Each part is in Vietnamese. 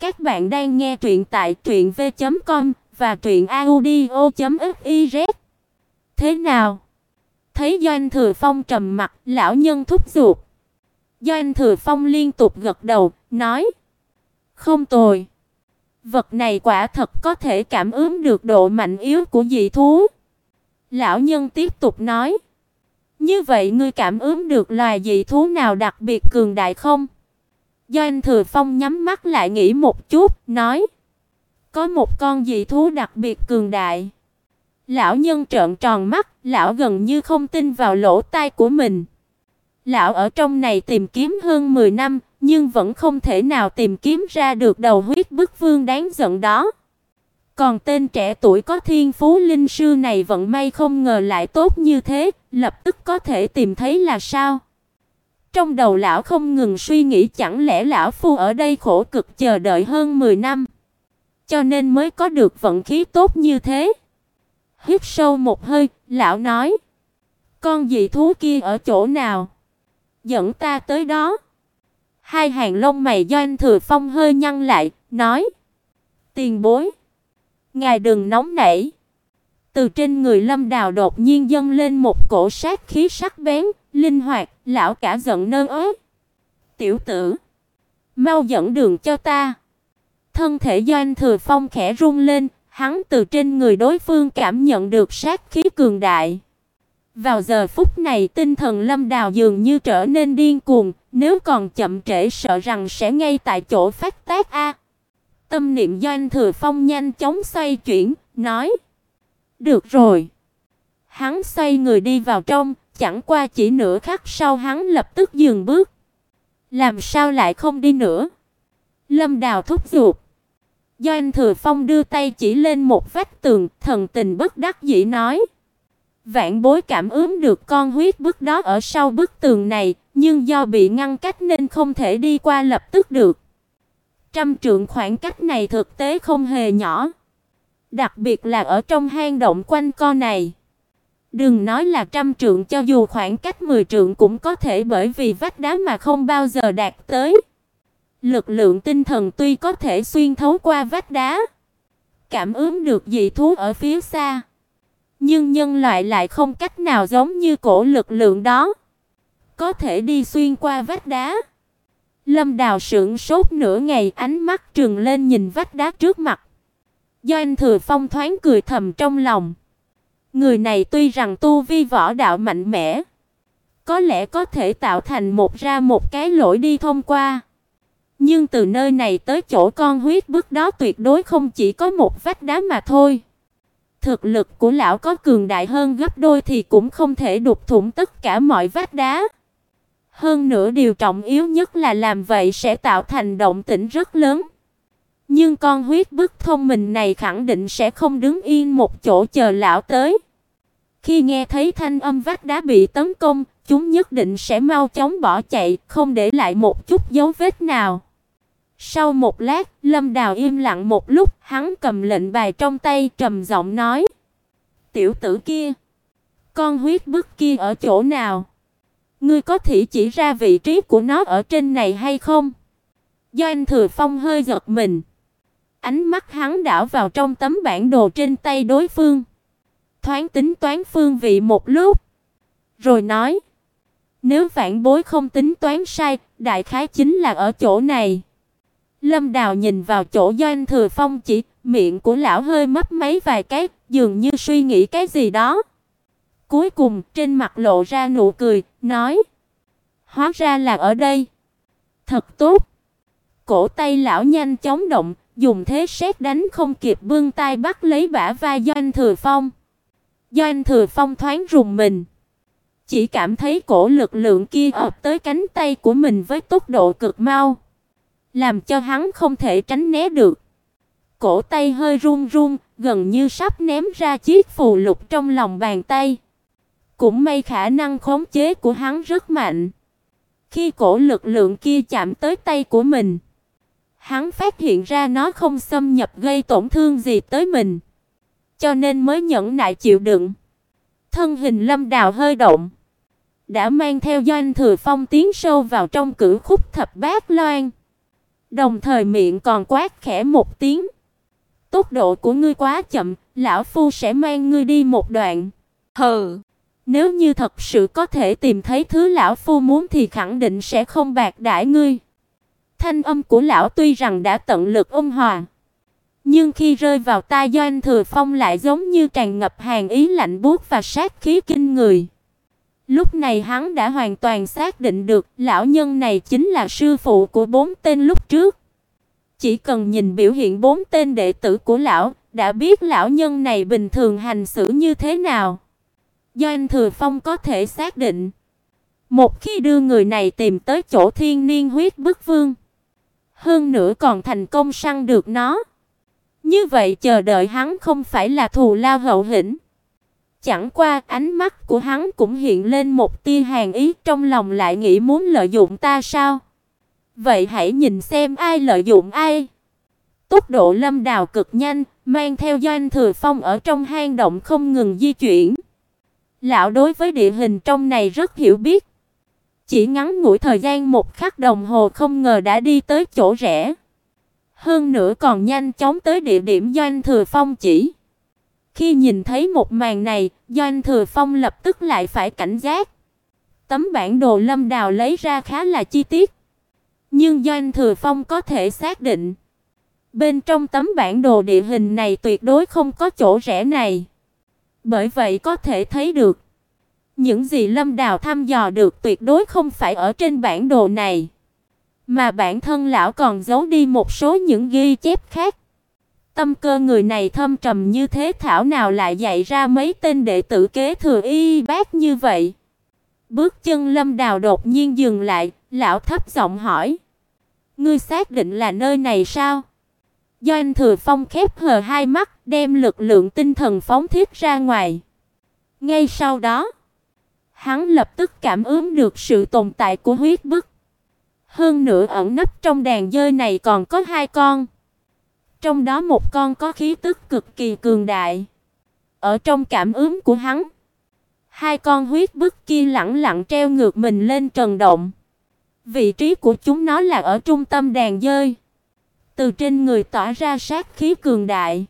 Các bạn đang nghe truyện tại truyệnv.com và truyệnaudio.fiz. Thế nào? Thấy Doanh Thừa Phong trầm mặt, lão nhân thúc giục. Doanh Thừa Phong liên tục gật đầu, nói: "Không tồi. Vật này quả thật có thể cảm ứng được độ mạnh yếu của dị thú." Lão nhân tiếp tục nói: "Như vậy ngươi cảm ứng được loài dị thú nào đặc biệt cường đại không?" Doanh Thừa Phong nhắm mắt lại nghĩ một chút, nói: "Có một con dị thú đặc biệt cường đại." Lão nhân trợn tròn mắt, lão gần như không tin vào lỗ tai của mình. Lão ở trong này tìm kiếm hơn 10 năm, nhưng vẫn không thể nào tìm kiếm ra được đầu huyết bức vương đáng giận đó. Còn tên trẻ tuổi có thiên phú linh sư này vận may không ngờ lại tốt như thế, lập tức có thể tìm thấy là sao? Trong đầu lão không ngừng suy nghĩ chẳng lẽ lão phu ở đây khổ cực chờ đợi hơn 10 năm, cho nên mới có được vận khí tốt như thế. Hít sâu một hơi, lão nói: "Con dị thú kia ở chỗ nào? Dẫn ta tới đó." Hai hàng lông mày Doanh Thừa Phong hơi nhăn lại, nói: "Tiền bối, ngài đừng nóng nảy." Từ trên người Lâm Đào đột nhiên dâng lên một cổ sát khí sắc bén, linh hoạt, lão cả giận nơ ớ. "Tiểu tử, mau dẫn đường cho ta." Thân thể Doanh Thừa Phong khẽ run lên, hắn từ trên người đối phương cảm nhận được sát khí cường đại. Vào giờ phút này, tinh thần Lâm Đào dường như trở nên điên cuồng, nếu còn chậm trễ sợ rằng sẽ ngay tại chỗ phát tác a. Tâm niệm Doanh Thừa Phong nhanh chóng xoay chuyển, nói: "Được rồi." Hắn xoay người đi vào trong, chẳng qua chỉ nửa khắc sau hắn lập tức dừng bước. Làm sao lại không đi nữa? Lâm Đào thúc giục. Do anh Thừa Phong đưa tay chỉ lên một vách tường, thần tình bất đắc dĩ nói: Vạn Bối cảm ứng được con huyết bức đó ở sau bức tường này, nhưng do bị ngăn cách nên không thể đi qua lập tức được. Trăm trượng khoảng cách này thực tế không hề nhỏ, đặc biệt là ở trong hang động quanh co này. Đừng nói là trăm trượng cho dù khoảng cách 10 trượng cũng có thể bởi vì vách đá mà không bao giờ đạt tới. Lực lượng tinh thần tuy có thể xuyên thấu qua vách đá, cảm ứng được dị thú ở phía xa, nhưng nhân loại lại không cách nào giống như cổ lực lượng đó, có thể đi xuyên qua vách đá. Lâm Đào sững sốt nửa ngày, ánh mắt trừng lên nhìn vách đá trước mặt. Do anh Thừa Phong thoáng cười thầm trong lòng. Người này tuy rằng tu vi võ đạo mạnh mẽ, có lẽ có thể tạo thành một ra một cái lỗi đi thông qua. Nhưng từ nơi này tới chỗ con huyết bức đó tuyệt đối không chỉ có một vách đá mà thôi. Thực lực của lão có cường đại hơn gấp đôi thì cũng không thể đục thủng tất cả mọi vách đá. Hơn nữa điều trọng yếu nhất là làm vậy sẽ tạo thành động tĩnh rất lớn. Nhưng con huyết bức thông minh này khẳng định sẽ không đứng yên một chỗ chờ lão tới. Khi nghe thấy thanh âm vách đá bị tấn công, chúng nhất định sẽ mau chóng bỏ chạy, không để lại một chút dấu vết nào. Sau một lát, Lâm Đào im lặng một lúc, hắn cầm lệnh bài trong tay trầm giọng nói: "Tiểu tử kia, con huyết bức kia ở chỗ nào? Ngươi có thể chỉ ra vị trí của nó ở trên này hay không?" Do anh Thừa Phong hơi giật mình, ánh mắt hắn đảo vào trong tấm bản đồ trên tay đối phương, thoáng tính toán phương vị một lúc, rồi nói: "Nếu vạn bối không tính toán sai, đại khái chính là ở chỗ này." Lâm Đào nhìn vào chỗ Doanh Thừa Phong chỉ, miệng của lão hơi mấp máy vài cái, dường như suy nghĩ cái gì đó. Cuối cùng, trên mặt lộ ra nụ cười, nói: "Hóa ra là ở đây. Thật tốt." Cổ tay lão nhanh chóng động, dùng thế sét đánh không kịp bưng tay bắt lấy bả vai Doanh Thừa Phong. Doanh Thừa Phong thoáng rùng mình, chỉ cảm thấy cổ lực lượng kia ập tới cánh tay của mình với tốc độ cực mau làm cho hắn không thể tránh né được. Cổ tay hơi run run, gần như sắp ném ra chiếc phù lục trong lòng bàn tay. Cũng may khả năng khống chế của hắn rất mạnh. Khi cổ lực lượng kia chạm tới tay của mình, hắn phát hiện ra nó không xâm nhập gây tổn thương gì tới mình, cho nên mới nhẫn nại chịu đựng. Thân hình Lâm Đào hơi động, đã mang theo Doanh Thừa Phong tiến sâu vào trong cửu khúc thập bát loan. Đồng thời miệng còn quát khẽ một tiếng. Tốc độ của ngươi quá chậm, lão phu sẽ mang ngươi đi một đoạn. Hừ, nếu như thật sự có thể tìm thấy thứ lão phu muốn thì khẳng định sẽ không bạc đãi ngươi. Thanh âm của lão tuy rằng đã tận lực ôn hòa, nhưng khi rơi vào tai Doanh Thừa Phong lại giống như tràn ngập hàn ý lạnh buốt và sát khí kinh người. Lúc này hắn đã hoàn toàn xác định được lão nhân này chính là sư phụ của bốn tên lúc trước. Chỉ cần nhìn biểu hiện bốn tên đệ tử của lão, đã biết lão nhân này bình thường hành xử như thế nào. Doanh Thừa Phong có thể xác định, một khi đưa người này tìm tới chỗ Thiên Niên Huyết Bức Vương, hơn nữa còn thành công săn được nó, như vậy chờ đợi hắn không phải là thù lao hậu hĩnh. Chẳng qua ánh mắt của hắn cũng hiện lên một tia hàn ý, trong lòng lại nghĩ muốn lợi dụng ta sao? Vậy hãy nhìn xem ai lợi dụng ai. Tốc độ Lâm Đào cực nhanh, mang theo Doanh Thừa Phong ở trong hang động không ngừng di chuyển. Lão đối với địa hình trong này rất hiểu biết. Chỉ ngắn ngủi thời gian một khắc đồng hồ không ngờ đã đi tới chỗ rẽ. Hơn nữa còn nhanh chóng tới địa điểm Doanh Thừa Phong chỉ. Khi nhìn thấy một màn này, Doanh Thừa Phong lập tức lại phải cảnh giác. Tấm bản đồ Lâm Đào lấy ra khá là chi tiết, nhưng Doanh Thừa Phong có thể xác định, bên trong tấm bản đồ địa hình này tuyệt đối không có chỗ rẽ này. Bởi vậy có thể thấy được, những gì Lâm Đào thăm dò được tuyệt đối không phải ở trên bản đồ này, mà bản thân lão còn giấu đi một số những ghi chép khác. Tâm cơ người này thâm trầm như thế thảo nào lại dạy ra mấy tên đệ tử kế thừa y bác như vậy. Bước chân Lâm Đào đột nhiên dừng lại, lão thấp giọng hỏi: "Ngươi xác định là nơi này sao?" Doanh Thừa Phong khép hờ hai mắt, đem lực lượng tinh thần phóng thiết ra ngoài. Ngay sau đó, hắn lập tức cảm ứng được sự tồn tại của huyết bức. Hơn nữa ẩn nấp trong đàn dơi này còn có hai con. Trong đó một con có khí tức cực kỳ cường đại. Ở trong cảm ứng của hắn, hai con huyết bức kia lẳng lặng treo ngược mình lên trần động. Vị trí của chúng nó là ở trung tâm đàn dơi. Từ trên người tỏa ra sát khí cường đại.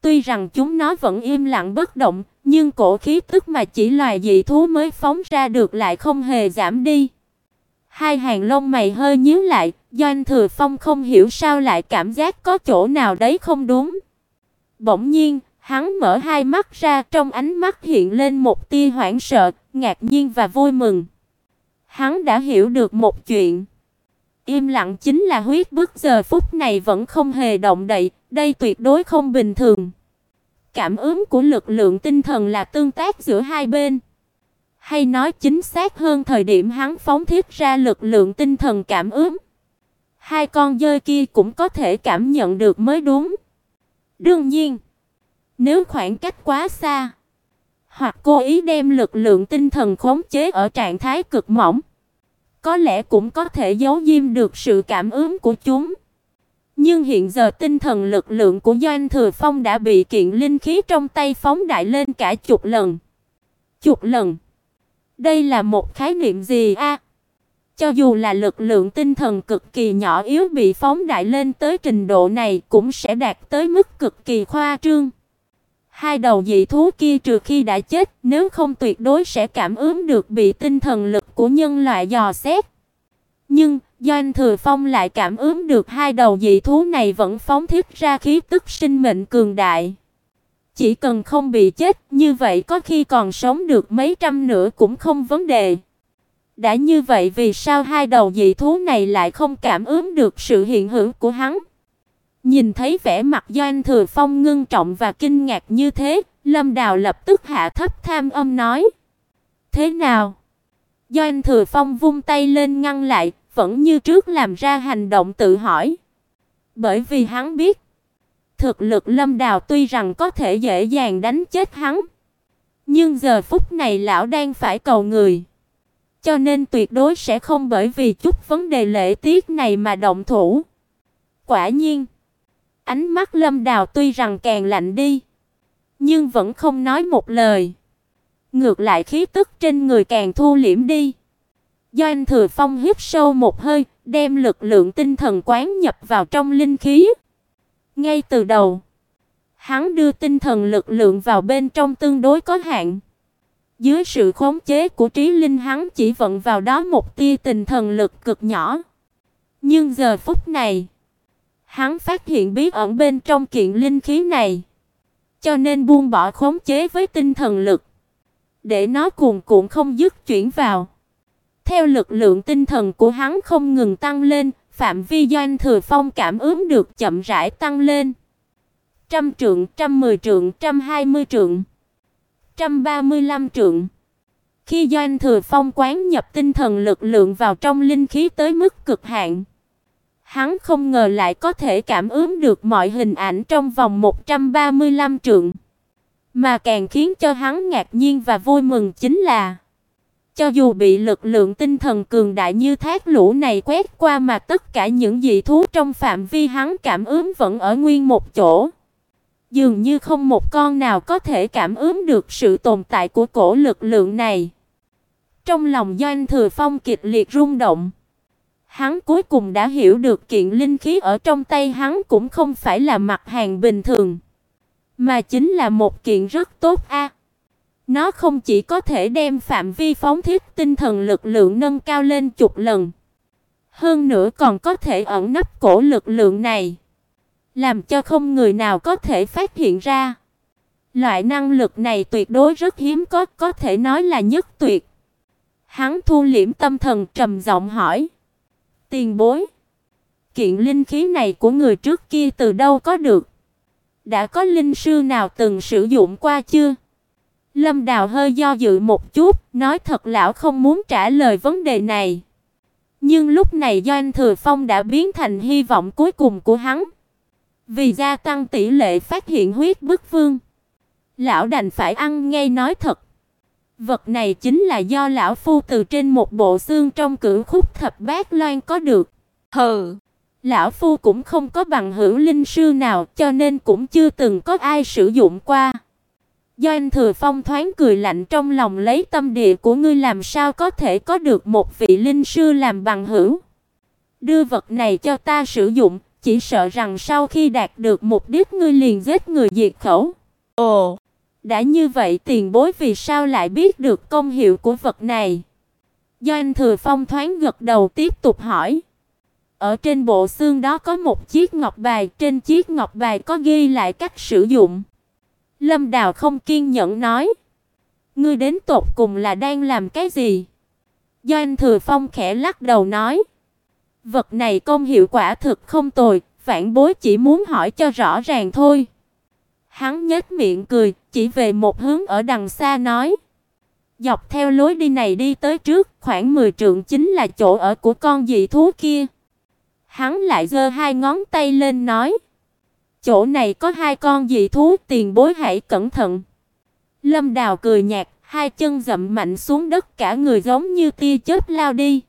Tuy rằng chúng nó vẫn im lặng bất động, nhưng cổ khí tức mà chỉ loài dị thú mới phóng ra được lại không hề giảm đi. Hai hàng lông mày hơi nhíu lại, Doanh Thừa Phong không hiểu sao lại cảm giác có chỗ nào đấy không đúng. Bỗng nhiên, hắn mở hai mắt ra, trong ánh mắt hiện lên một tia hoảng sợ, ngạc nhiên và vui mừng. Hắn đã hiểu được một chuyện. Im lặng chính là huyết bức giờ phút này vẫn không hề động đậy, đây tuyệt đối không bình thường. Cảm ứng của lực lượng tinh thần là tương tác giữa hai bên. Hay nói chính xác hơn thời điểm hắn phóng thiết ra lực lượng tinh thần cảm ứng. Hai con dơi kia cũng có thể cảm nhận được mới đúng. Đương nhiên, nếu khoảng cách quá xa, hoặc cố ý đem lực lượng tinh thần khống chế ở trạng thái cực mỏng, có lẽ cũng có thể giấu diêm được sự cảm ứng của chúng. Nhưng hiện giờ tinh thần lực lượng của Doanh Thừa Phong đã bị kiện linh khí trong tay phóng đại lên cả chục lần. Chục lần. Đây là một khái niệm gì a? Cho dù là lực lượng tinh thần cực kỳ nhỏ yếu bị phóng đại lên tới trình độ này cũng sẽ đạt tới mức cực kỳ khoa trương. Hai đầu dị thú kia trừ khi đã chết, nếu không tuyệt đối sẽ cảm ứng được bị tinh thần lực của nhân loại dò xét. Nhưng, Doanh Thừa Phong lại cảm ứng được hai đầu dị thú này vẫn phóng thiết ra khí tức sinh mệnh cường đại. Chỉ cần không bị chết, như vậy có khi còn sống được mấy trăm nữa cũng không vấn đề. Đã như vậy vì sao hai đầu dị thú này lại không cảm ứng được sự hiện hữu của hắn? Nhìn thấy vẻ mặt Doanh Thừa Phong ngưng trọng và kinh ngạc như thế, Lâm Đào lập tức hạ thấp tham âm nói: "Thế nào?" Doanh Thừa Phong vung tay lên ngăn lại, vẫn như trước làm ra hành động tự hỏi. Bởi vì hắn biết, thực lực Lâm Đào tuy rằng có thể dễ dàng đánh chết hắn, nhưng giờ phút này lão đang phải cầu người, cho nên tuyệt đối sẽ không bởi vì chút vấn đề lễ tiết này mà động thủ. Quả nhiên, ánh mắt Lâm Đào tuy rằng càng lạnh đi, nhưng vẫn không nói một lời. Ngược lại khí tức trên người càng thu liễm đi. do anh Thừa Phong hít sâu một hơi, đem lực lượng tinh thần quán nhập vào trong linh khí. Ngay từ đầu, hắn đưa tinh thần lực lượng vào bên trong tương đối có hạn. Dưới sự khống chế của trí linh hắn chỉ vận vào đó một tia tinh thần lực cực nhỏ. Nhưng giờ phút này, hắn phát hiện bí ẩn bên trong kiện linh khí này, cho nên buông bỏ khống chế với tinh thần lực, để nó cuồn cuộn không dứt chuyển vào. Theo lực lượng tinh thần của hắn không ngừng tăng lên, phạm vi doanh thừa phong cảm ứng được chậm rãi tăng lên. Trăm trượng, trăm mười trượng, trăm hai mươi trượng, trăm ba mươi lăm trượng. Khi doanh thừa phong quán nhập tinh thần lực lượng vào trong linh khí tới mức cực hạn, hắn không ngờ lại có thể cảm ứng được mọi hình ảnh trong vòng 135 trượng. Mà càng khiến cho hắn ngạc nhiên và vui mừng chính là cho dù bị lực lượng tinh thần cường đại như thác lũ này quét qua mà tất cả những dị thú trong phạm vi hắn cảm ứng vẫn ở nguyên một chỗ. Dường như không một con nào có thể cảm ứng được sự tồn tại của cổ lực lượng này. Trong lòng Doanh Thừa Phong kịch liệt rung động. Hắn cuối cùng đã hiểu được kiện linh khí ở trong tay hắn cũng không phải là mặt hàng bình thường, mà chính là một kiện rất tốt a. Nó không chỉ có thể đem phạm vi phóng thiết tinh thần lực lượng nâng cao lên chục lần, hơn nữa còn có thể ẩn nấp cổ lực lượng này, làm cho không người nào có thể phát hiện ra. Loại năng lực này tuyệt đối rất hiếm có, có thể nói là nhất tuyệt. Hắn thu liễm tâm thần trầm giọng hỏi: "Tiền bối, kiện linh khí này của người trước kia từ đâu có được? Đã có linh sư nào từng sử dụng qua chưa?" Lâm Đào hơi do dự một chút, nói thật lão không muốn trả lời vấn đề này. Nhưng lúc này Doanh Thừa Phong đã biến thành hy vọng cuối cùng của hắn. Vì gia tăng tỷ lệ phát hiện huyết bức vương, lão đành phải ăn ngay nói thật. Vật này chính là do lão phu từ trên một bộ xương trong cửu khúc thập bát loan có được. Hừ, lão phu cũng không có bằng hữu linh sư nào, cho nên cũng chưa từng có ai sử dụng qua. Doanh Thừa Phong thoáng cười lạnh trong lòng lấy tâm địa của ngươi làm sao có thể có được một vị linh sư làm bằng hữu. Đưa vật này cho ta sử dụng, chỉ sợ rằng sau khi đạt được mục đích ngươi liền giết người diệt khẩu. Ồ, đã như vậy tiền bối vì sao lại biết được công hiệu của vật này? Doanh Thừa Phong thoáng gật đầu tiếp tục hỏi. Ở trên bộ xương đó có một chiếc ngọc bài, trên chiếc ngọc bài có ghi lại cách sử dụng. Lâm Đào không kiên nhẫn nói: "Ngươi đến tột cùng là đang làm cái gì?" Doanh Thừa Phong khẽ lắc đầu nói: "Vật này công hiệu quả thực không tồi, vạn bối chỉ muốn hỏi cho rõ ràng thôi." Hắn nhếch miệng cười, chỉ về một hướng ở đằng xa nói: "Dọc theo lối đi này đi tới trước, khoảng 10 trượng chính là chỗ ở của con dị thú kia." Hắn lại giơ hai ngón tay lên nói: Chỗ này có hai con dị thú, tiền bối hãy cẩn thận. Lâm Đào cười nhạt, hai chân dậm mạnh xuống đất cả người giống như tia chớp lao đi.